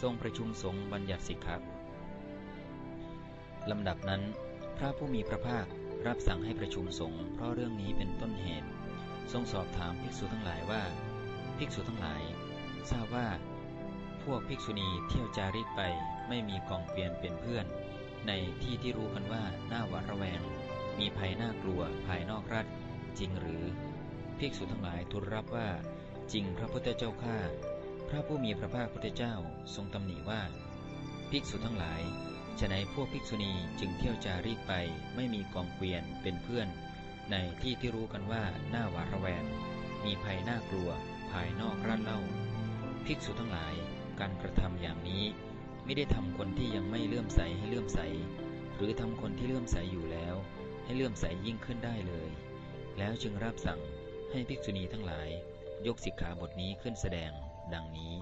ทรงประชุมสงฆ์บัญญัติสิกขาลำดับนั้น พระผู้มีพระภาครับสั่งให้ประชุมสงฆ์เพราะเรื่องนี้เป็นต้นเหตุ ทรงสอบถามภิกษุทั้งหลายว่า ภิกษุทั้งหลาย ทราบว่า พวกภิกษุณีเที่ยวจาริกไปไม่มีกองเปลี่ยนเป็นเพื่อน ในที่ที่รู้กันว่าหน้าหวาดระแวง มีภัยน่ากลัวภายนอกรัฐ จริงหรือ ภิกษุทั้งหลายทูลรับว่า จริงพระพุทธเจ้าข้า พระผู้มีพระภาคพุทธเจ้าทรงตำหนิว่า ภิกษุทั้งหลายฉะไหนพวกภิกษุณีจึงเที่ยวจารีกไปไม่มีกองเกวียนเป็นเพื่อน ในที่ที่รู้กันว่าหน้าหวาดระแวง มีภัยน่ากลัว ภายนอกร้านเล่า ภิกษุทั้งหลายการกระทำอย่างนี้ ไม่ได้ทำคนที่ยังไม่เลื่อมใสให้เลื่อมใส หรือทำคนที่เลื่อมใสอยู่แล้ว ให้เลื่อมใสยิ่งขึ้นได้เลย แล้วจึงรับสั่งให้ภิกษุณีทั้งหลาย ยกสิกขาบทนี้ขึ้นแสดง ดังนี้